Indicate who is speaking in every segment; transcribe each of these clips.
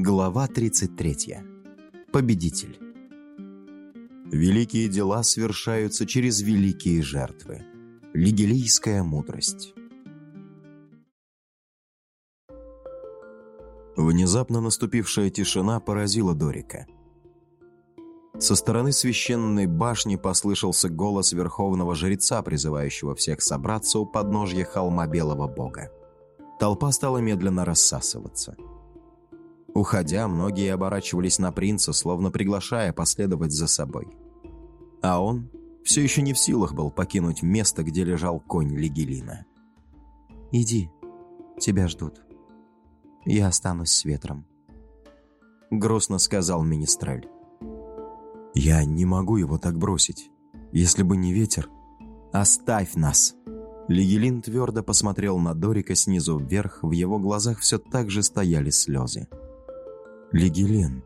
Speaker 1: Глава 33. Победитель. Великие дела совершаются через великие жертвы. Лигелийская мудрость. Внезапно наступившая тишина поразила Дорика. Со стороны священной башни послышался голос верховного жреца, призывающего всех собраться у подножья холма Белого Бога. Толпа стала медленно рассасываться – Уходя, многие оборачивались на принца, словно приглашая последовать за собой. А он все еще не в силах был покинуть место, где лежал конь Лигелина.
Speaker 2: «Иди, тебя ждут. Я останусь с ветром», — грустно сказал Министрель.
Speaker 1: «Я не могу его так бросить. Если бы не ветер, оставь нас!» Лигелин твердо посмотрел на Дорика снизу вверх, в его глазах все так же стояли слезы. Лигелин,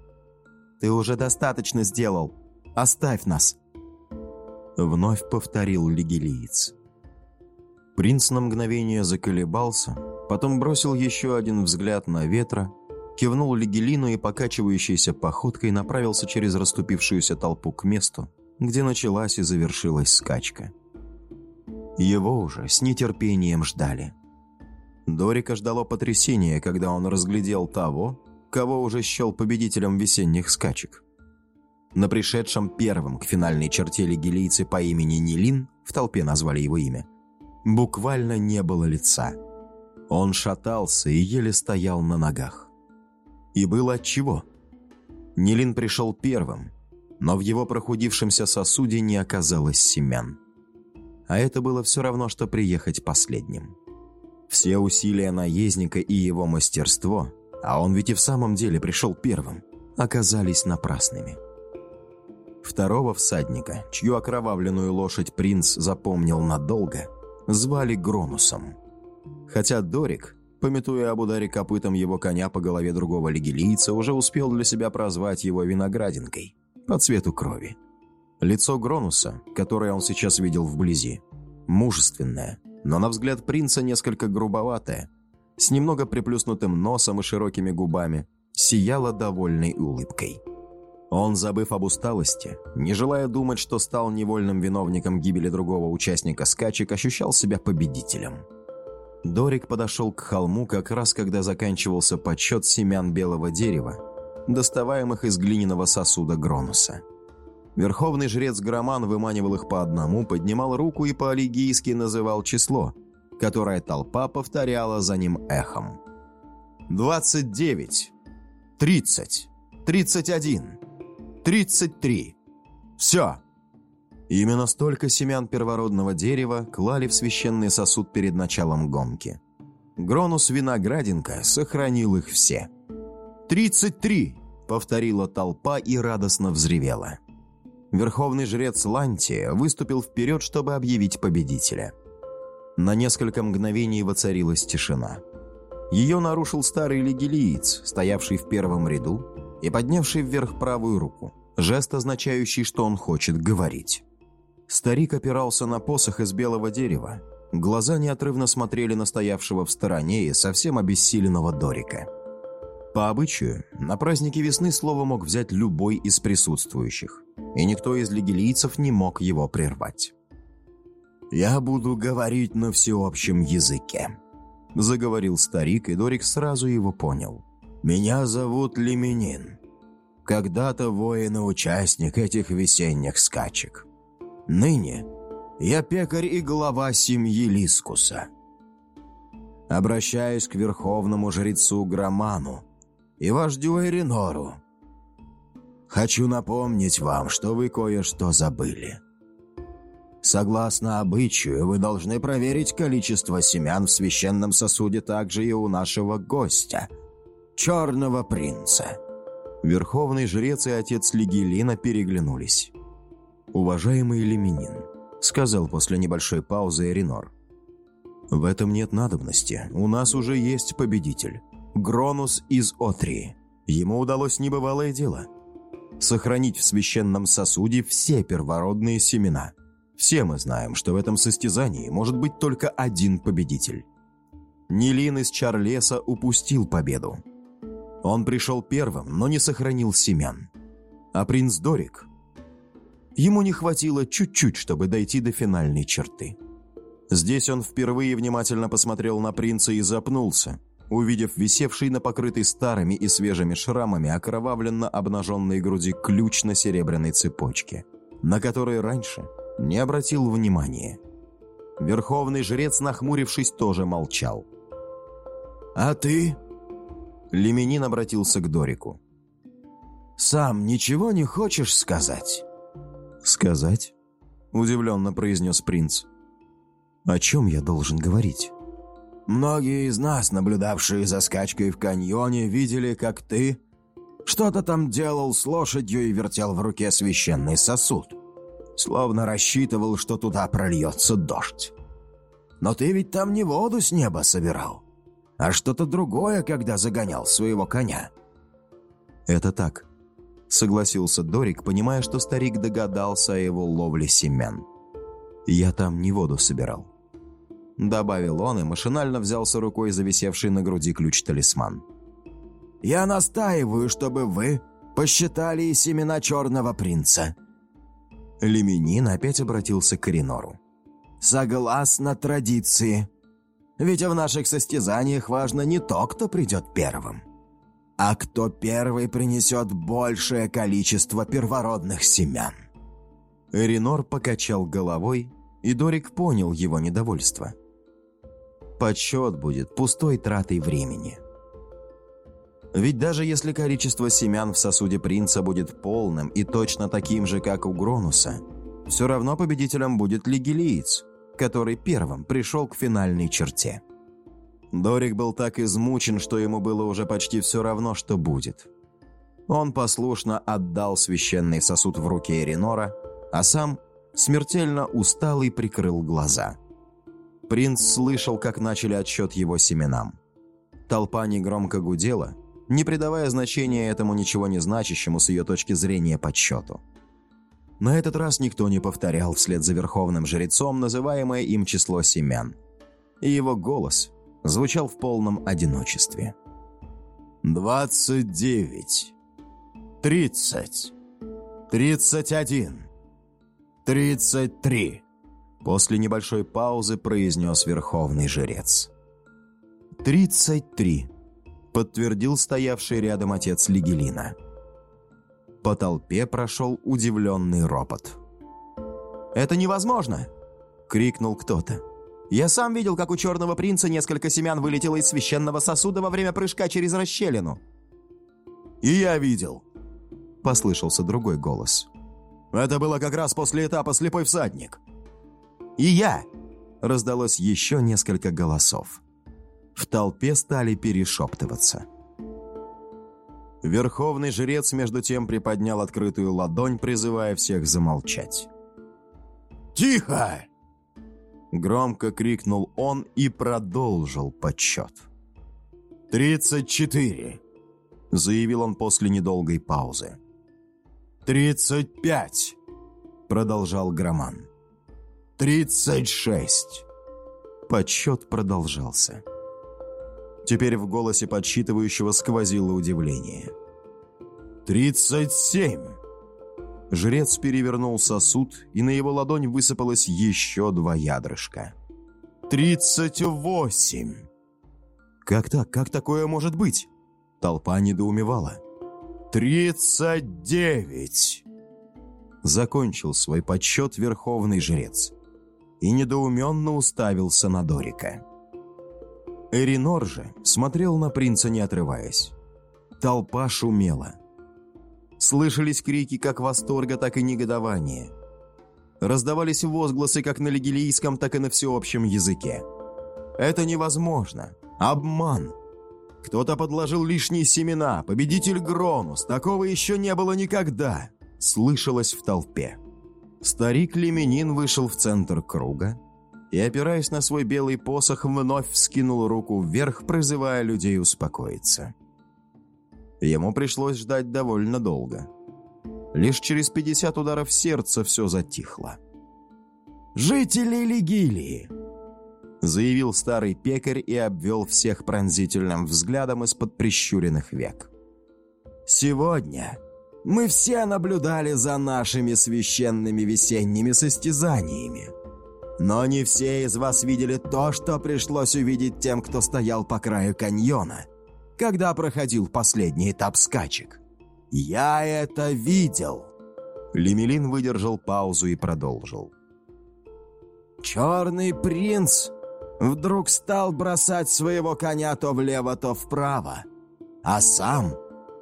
Speaker 1: ты уже достаточно сделал. Оставь нас!» Вновь повторил Лигелиец. Принц на мгновение заколебался, потом бросил еще один взгляд на ветра, кивнул Лигелину и покачивающейся походкой направился через расступившуюся толпу к месту, где началась и завершилась скачка. Его уже с нетерпением ждали. Дорика ждало потрясения, когда он разглядел того, кого уже счел победителем весенних скачек. На пришедшем первом к финальной черте лигилийцы по имени Нилин, в толпе назвали его имя, буквально не было лица. Он шатался и еле стоял на ногах. И было отчего. Нилин пришел первым, но в его прохудившемся сосуде не оказалось семян. А это было все равно, что приехать последним. Все усилия наездника и его мастерство а он ведь и в самом деле пришел первым, оказались напрасными. Второго всадника, чью окровавленную лошадь принц запомнил надолго, звали Гронусом. Хотя Дорик, пометуя об ударе копытом его коня по голове другого легилийца, уже успел для себя прозвать его виноградинкой по цвету крови. Лицо Гронуса, которое он сейчас видел вблизи, мужественное, но на взгляд принца несколько грубоватое – с немного приплюснутым носом и широкими губами, сияла довольной улыбкой. Он, забыв об усталости, не желая думать, что стал невольным виновником гибели другого участника скачек, ощущал себя победителем. Дорик подошел к холму как раз, когда заканчивался подсчет семян белого дерева, доставаемых из глиняного сосуда Гронуса. Верховный жрец Громан выманивал их по одному, поднимал руку и по-алигийски называл число, которое толпа повторяла за ним эхом. «Двадцать девять! Тридцать! Тридцать один! Тридцать три! Все!» Именно столько семян первородного дерева клали в священный сосуд перед началом гонки. Гронус Виноградинка сохранил их все. «Тридцать три!» — повторила толпа и радостно взревела. Верховный жрец Лантия выступил вперед, чтобы объявить победителя. На несколько мгновений воцарилась тишина. Ее нарушил старый легилиец, стоявший в первом ряду и поднявший вверх правую руку, жест, означающий, что он хочет говорить. Старик опирался на посох из белого дерева. Глаза неотрывно смотрели на стоявшего в стороне и совсем обессиленного Дорика. По обычаю, на празднике весны слово мог взять любой из присутствующих, и никто из легилийцев не мог его прервать. «Я буду говорить на всеобщем языке», — заговорил старик, и Дорик сразу его понял. «Меня зовут Леменин. Когда-то воин и участник этих весенних скачек. Ныне я пекарь и глава семьи Лискуса. Обращаюсь к верховному жрецу Громану и вождю Эринору. Хочу напомнить вам, что вы кое-что забыли». Согласно обычаю, вы должны проверить количество семян в священном сосуде также и у нашего гостя, черного принца». Верховный жрец и отец Лигелина переглянулись. «Уважаемый Леминин», — сказал после небольшой паузы Эринор, «в этом нет надобности. У нас уже есть победитель. Гронус из Отрии. Ему удалось небывалое дело. Сохранить в священном сосуде все первородные семена». Все мы знаем, что в этом состязании может быть только один победитель. Нилин из Чарлеса упустил победу. Он пришел первым, но не сохранил семян. А принц Дорик... Ему не хватило чуть-чуть, чтобы дойти до финальной черты. Здесь он впервые внимательно посмотрел на принца и запнулся, увидев висевший на покрытой старыми и свежими шрамами окровавленно обнаженной груди ключ на серебряной цепочке, на который раньше не обратил внимания. Верховный жрец, нахмурившись, тоже молчал. «А ты?» Леменин обратился к Дорику. «Сам ничего не хочешь сказать?»
Speaker 2: «Сказать?» – удивленно произнес принц. «О чем я должен говорить?»
Speaker 1: «Многие из нас, наблюдавшие за скачкой в каньоне, видели, как ты что-то там делал с лошадью и вертел в руке священный сосуд, словно рассчитывал, что туда прольется дождь. Но ты ведь там не воду с неба собирал, а что-то другое, когда загонял своего коня».
Speaker 2: «Это так», — согласился Дорик, понимая, что старик догадался о его ловле семян. «Я там не воду собирал». Добавил он и машинально взялся рукой за висевший на груди ключ-талисман.
Speaker 1: «Я настаиваю, чтобы вы посчитали и семена черного принца».
Speaker 2: Леминин опять обратился к Коринору.
Speaker 1: «Согласно традиции, ведь в наших состязаниях важно не то, кто придет первым, а кто первый принесет большее количество первородных семян».
Speaker 2: Эринор покачал головой, и Дорик понял его недовольство. Подсчет будет пустой тратой времени. Ведь даже если количество семян в сосуде принца будет полным и точно таким же, как у Гронуса, все равно победителем будет Лигелиец, который первым пришел к финальной черте. Дорик был так измучен, что ему было уже почти все равно, что будет. Он послушно отдал священный сосуд в руки Эринора, а сам смертельно устал и прикрыл глаза. Принц слышал, как начали отсчет его семенам. Толпа негромко гудела, не придавая значения этому ничего не значащему с ее точки зрения подсчету. На этот раз никто не повторял вслед за верховным жрецом называемое им число семян. И его голос звучал в полном одиночестве.
Speaker 1: «Двадцать девять. Тридцать. Тридцать один. Тридцать три».
Speaker 2: После небольшой паузы произнес верховный жрец. «Тридцать три», — подтвердил стоявший рядом отец Лигелина. По толпе прошел удивленный ропот.
Speaker 3: «Это невозможно!» — крикнул кто-то. «Я сам видел, как у черного принца несколько семян вылетело из священного сосуда во время прыжка через расщелину».
Speaker 1: «И я видел!»
Speaker 2: — послышался другой голос.
Speaker 1: «Это было как раз после этапа «Слепой всадник».
Speaker 3: «И я!»
Speaker 2: — раздалось еще несколько голосов. В толпе стали перешептываться. Верховный жрец между тем приподнял открытую ладонь, призывая всех замолчать.
Speaker 1: «Тихо!»
Speaker 2: Громко крикнул он и продолжил подсчет.
Speaker 1: «Тридцать четыре!»
Speaker 2: Заявил он после недолгой паузы.
Speaker 1: «Тридцать пять!» Продолжал Громан. «Тридцать шесть!»
Speaker 2: Подсчет продолжался. Теперь в голосе подсчитывающего сквозило удивление.
Speaker 1: «Тридцать семь!»
Speaker 2: Жрец перевернул сосуд, и на его ладонь высыпалось еще два ядрышка.
Speaker 1: «Тридцать восемь!»
Speaker 2: «Как так? Как такое может быть?» Толпа недоумевала.
Speaker 1: «Тридцать девять!»
Speaker 2: Закончил свой подсчет верховный жрец и недоуменно уставился на Дорика. Эринор же смотрел на принца, не отрываясь. Толпа шумела. Слышались крики как восторга, так и негодования. Раздавались возгласы как на лигилийском, так и на всеобщем языке. Это невозможно. Обман. Кто-то подложил лишние семена. Победитель Гронус. Такого еще не было никогда. Слышалось в толпе. Старик Леменин вышел в центр круга, и, опираясь на свой белый посох, вновь вскинул руку вверх, призывая людей успокоиться. Ему пришлось ждать довольно долго. Лишь через 50 ударов сердца все затихло.
Speaker 1: «Жители Лигилии!»
Speaker 2: заявил старый пекарь и обвел всех пронзительным взглядом из-под прищуренных век.
Speaker 3: Сегодня мы все наблюдали за нашими священными весенними состязаниями. Но не все из вас видели то, что пришлось увидеть тем, кто стоял по краю каньона, когда проходил последний этап скачек. Я это видел.
Speaker 2: Лемелин выдержал паузу и продолжил.
Speaker 3: Черный принц вдруг стал бросать своего коня то влево, то вправо, а сам,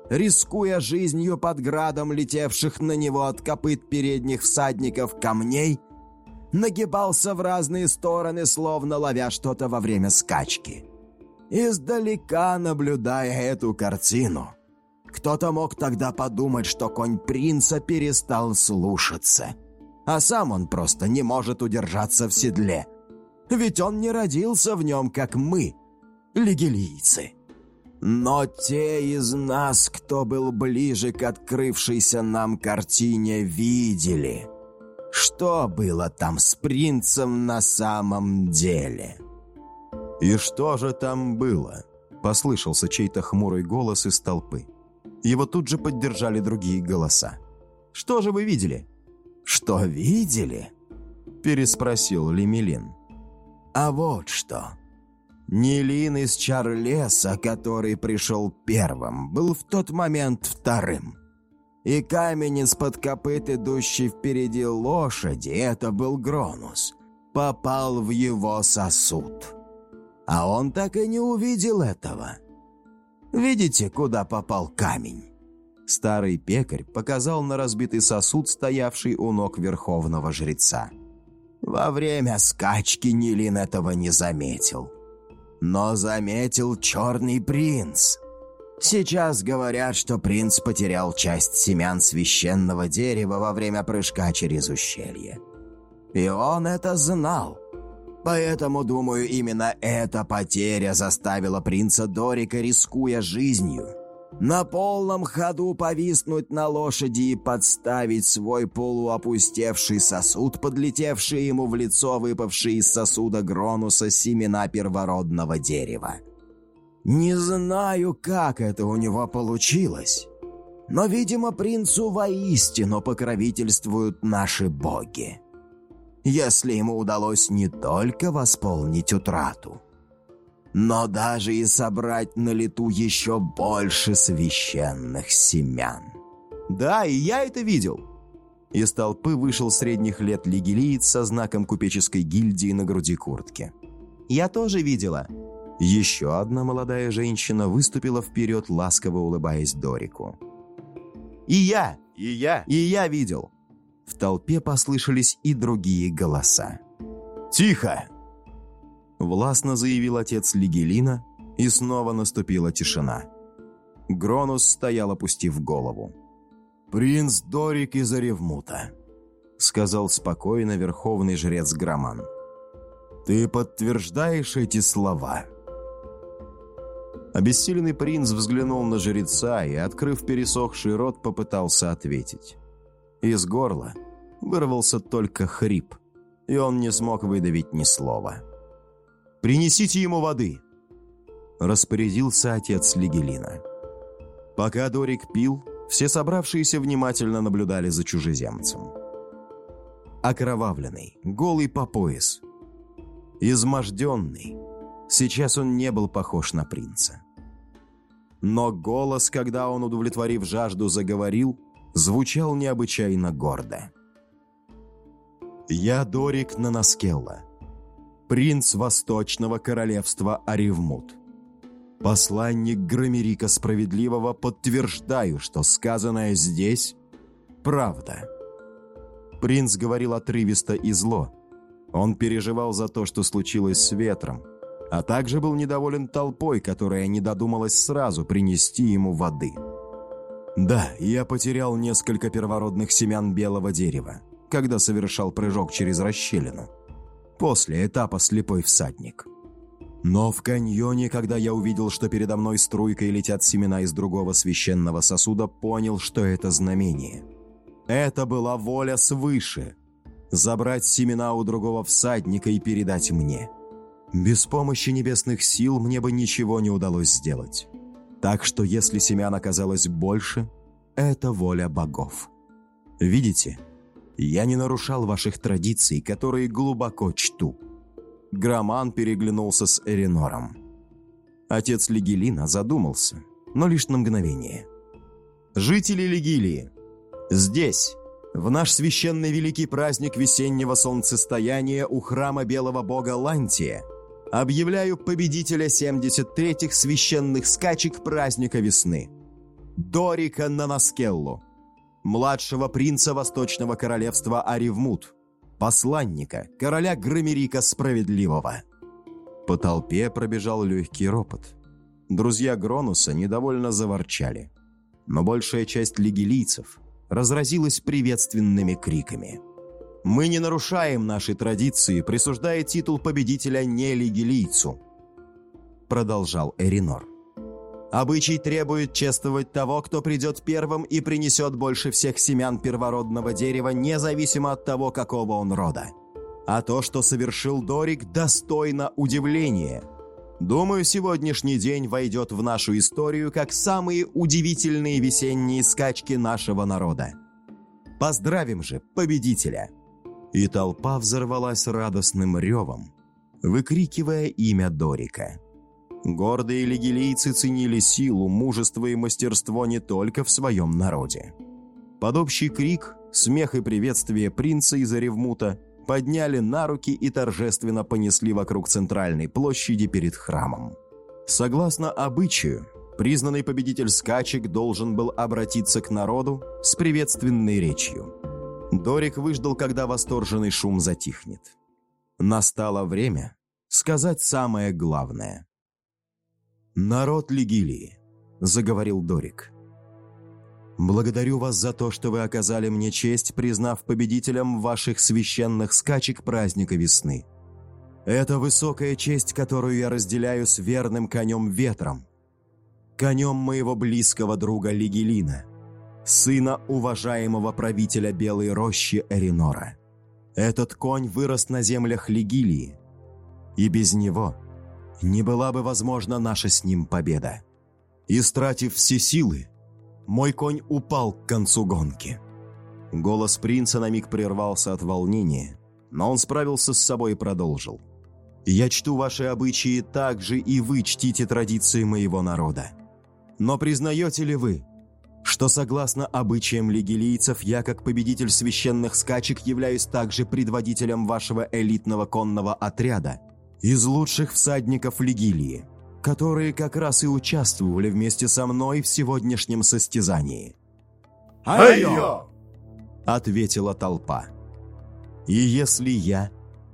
Speaker 3: рискуя жизнью под градом летевших на него от копыт передних всадников камней, нагибался в разные стороны, словно ловя что-то во время скачки. Издалека наблюдая эту картину, кто-то мог тогда подумать, что конь принца перестал слушаться, а сам он просто не может удержаться в седле. Ведь он не родился в нем, как мы, легилийцы. Но те из нас, кто был ближе к открывшейся нам картине, видели, что было там с принцем на самом деле.
Speaker 2: «И что же там было?» – послышался чей-то хмурый голос из толпы. Его тут же поддержали другие голоса. «Что же вы видели?»
Speaker 3: «Что видели?» – переспросил Лемелин. «А вот что. Нилин из Чарлеса, который пришел первым, был в тот момент вторым. И камень из-под копыт, идущий впереди лошади, это был Гронус, попал в его сосуд. А он так и не увидел этого». Видите, куда попал камень?»
Speaker 2: Старый пекарь показал на разбитый сосуд, стоявший у ног верховного жреца.
Speaker 3: Во время скачки Нилин этого не заметил. Но заметил черный принц. Сейчас говорят, что принц потерял часть семян священного дерева во время прыжка через ущелье. И он это знал. Поэтому, думаю, именно эта потеря заставила принца Дорика, рискуя жизнью, на полном ходу повиснуть на лошади и подставить свой полуопустевший сосуд, подлетевший ему в лицо выпавшие из сосуда Гронуса семена первородного дерева. Не знаю, как это у него получилось, но, видимо, принцу воистину покровительствуют наши боги если ему удалось не только восполнить утрату, но даже и собрать на лету еще больше священных семян.
Speaker 2: «Да, и я это видел!» Из толпы вышел средних лет лигелиец со знаком купеческой гильдии на груди куртки. «Я тоже видела!» Еще одна молодая женщина выступила вперед, ласково улыбаясь Дорику. «И я! И я! И я видел!» В толпе послышались и другие голоса.
Speaker 3: «Тихо!»
Speaker 2: Властно заявил отец Лигелина, и снова наступила тишина. Гронус стоял, опустив голову.
Speaker 3: «Принц Дорик из Оревмута», —
Speaker 2: сказал спокойно верховный жрец Громан.
Speaker 3: «Ты подтверждаешь эти слова?»
Speaker 2: Обессиленный принц взглянул на жреца и, открыв пересохший рот, попытался ответить. Из горла вырвался только хрип, и он не смог выдавить ни слова. «Принесите ему воды!» Распорядился отец Лигелина. Пока Дорик пил, все собравшиеся внимательно наблюдали за чужеземцем. Окровавленный, голый по пояс, изможденный, сейчас он не был похож на принца. Но голос, когда он, удовлетворив жажду, заговорил, звучал необычайно гордо. «Я Дорик Нанаскелла, принц Восточного Королевства Аревмут. Посланник Громерика Справедливого подтверждаю, что сказанное здесь – правда». Принц говорил отрывисто и зло. Он переживал за то, что случилось с ветром, а также был недоволен толпой, которая не додумалась сразу принести ему воды – да, я потерял несколько первородных семян белого дерева, когда совершал прыжок через расщелину. После этапа «Слепой всадник». Но в каньоне, когда я увидел, что передо мной струйкой летят семена из другого священного сосуда, понял, что это знамение. Это была воля свыше. Забрать семена у другого всадника и передать мне. Без помощи небесных сил мне бы ничего не удалось сделать.
Speaker 1: Так что если семян оказалось больше, это воля богов. Видите, я не нарушал ваших традиций, которые глубоко чту. Громан переглянулся с Эринором. Отец Легелина задумался, но лишь на мгновение. «Жители Легилии, здесь, в наш священный великий праздник весеннего солнцестояния у храма белого бога Лантия, объявляю победителя 73-х священных скачек праздника весны, Дорика Нанаскеллу, младшего принца Восточного королевства Аривмут, посланника, короля Громерика Справедливого. По толпе пробежал легкий ропот. Друзья Гронуса недовольно заворчали. Но большая часть лигилийцев разразилась приветственными криками. «Мы не нарушаем наши традиции, присуждая титул победителя не лигилийцу», продолжал Эринор. Обычай требует чествовать того, кто придет первым и принесет больше всех семян первородного дерева, независимо от того, какого он рода. А то, что совершил Дорик, достойно удивления. Думаю, сегодняшний день войдет в нашу историю как самые удивительные весенние скачки нашего народа. Поздравим же победителя!» И толпа взорвалась радостным ревом, выкрикивая имя Дорика. Гордые лигилийцы ценили силу, мужество и мастерство не только в своем народе. Под общий крик, смех и приветствие принца из Оревмута подняли на руки и торжественно понесли вокруг центральной площади перед храмом. Согласно обычаю, признанный победитель скачек должен был обратиться к народу с приветственной речью. Дорик выждал, когда восторженный шум затихнет. Настало время сказать самое главное – «Народ Лигилии», — заговорил Дорик. «Благодарю вас за то, что вы оказали мне честь, признав победителем ваших священных скачек праздника весны. Это высокая честь, которую я разделяю с верным конем Ветром, конем моего близкого друга Лигелина, сына уважаемого правителя Белой Рощи Эринора. Этот конь вырос на землях Лигилии, и без него — не была бы возможна наша с ним победа. Истратив все силы, мой конь упал к концу гонки. Голос принца на миг прервался от волнения, но он справился с собой и продолжил. «Я чту ваши обычаи так же, и вы чтите традиции моего народа. Но признаете ли вы, что согласно обычаям лигилийцев я, как победитель священных скачек, являюсь также предводителем вашего элитного конного отряда, из лучших всадников Легилии, которые как раз и участвовали вместе со мной в сегодняшнем состязании.
Speaker 3: «Айо!»
Speaker 1: — ответила толпа. «И если я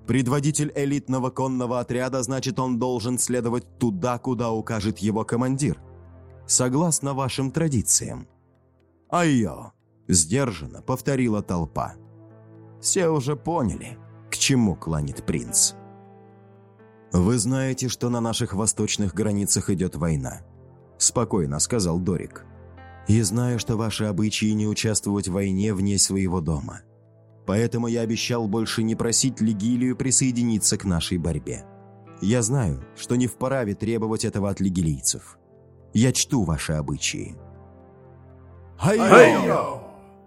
Speaker 1: предводитель элитного конного отряда, значит, он должен следовать туда, куда укажет его командир, согласно вашим традициям». «Айо!» — сдержанно повторила толпа. Все уже поняли, к чему кланит принц. «Вы знаете, что на наших восточных границах идет война», – спокойно сказал Дорик. «И знаю, что ваши обычаи не участвовать в войне вне своего дома. Поэтому я обещал больше не просить Лигилию присоединиться к нашей борьбе. Я знаю, что не вправе требовать этого от лигилийцев. Я чту ваши обычаи».
Speaker 3: «Хайо!»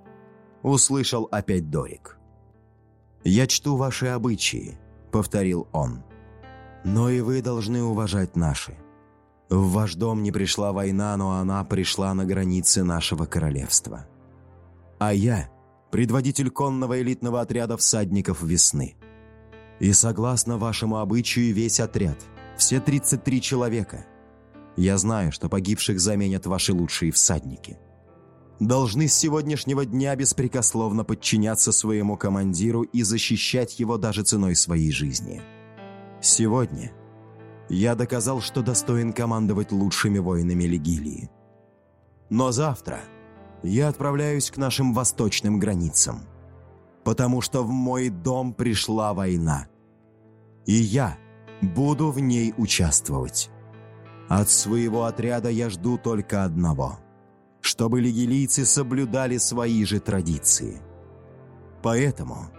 Speaker 1: – услышал опять Дорик. «Я чту ваши обычаи», – повторил он. Но и вы должны уважать наши. В ваш дом не пришла война, но она пришла на границе нашего королевства. А я – предводитель конного элитного отряда всадников весны. И согласно вашему обычаю весь отряд, все 33 человека, я знаю, что погибших заменят ваши лучшие всадники. Должны с сегодняшнего дня беспрекословно подчиняться своему командиру и защищать его даже ценой своей жизни. Сегодня я доказал, что достоин командовать лучшими воинами Легилии. Но завтра я отправляюсь к нашим восточным границам, потому что в мой дом пришла война, и я буду в ней участвовать. От своего отряда я жду только одного – чтобы лигилийцы соблюдали свои же традиции. Поэтому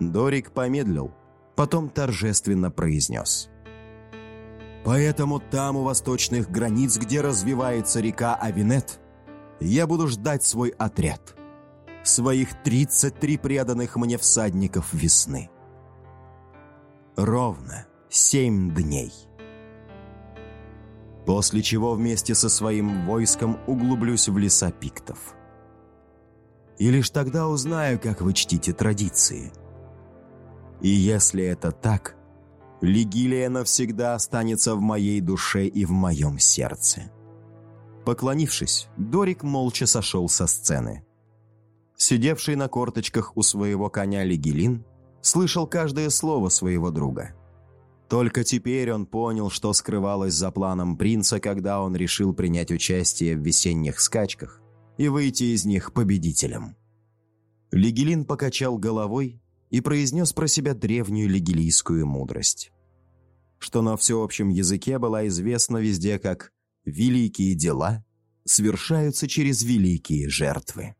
Speaker 1: Дорик помедлил – потом торжественно произнес.
Speaker 2: Поэтому там, у восточных границ, где развивается река Авинет, я буду ждать свой отряд. Своих 33 преданных мне всадников весны. Ровно семь дней. После чего вместе со своим войском углублюсь в леса пиктов. И лишь тогда узнаю, как вы чтите традиции. И если это так, Лигилия навсегда останется в моей душе и в моем сердце. Поклонившись, Дорик молча сошел со сцены. Сидевший на корточках у своего коня Лигелин слышал каждое слово своего друга. Только теперь он понял, что скрывалось за планом принца, когда он решил принять участие в весенних скачках и выйти из них победителем. Лигелин покачал головой и произнес про себя древнюю лигилийскую мудрость, что на всеобщем языке была известна везде как «великие дела совершаются через великие жертвы».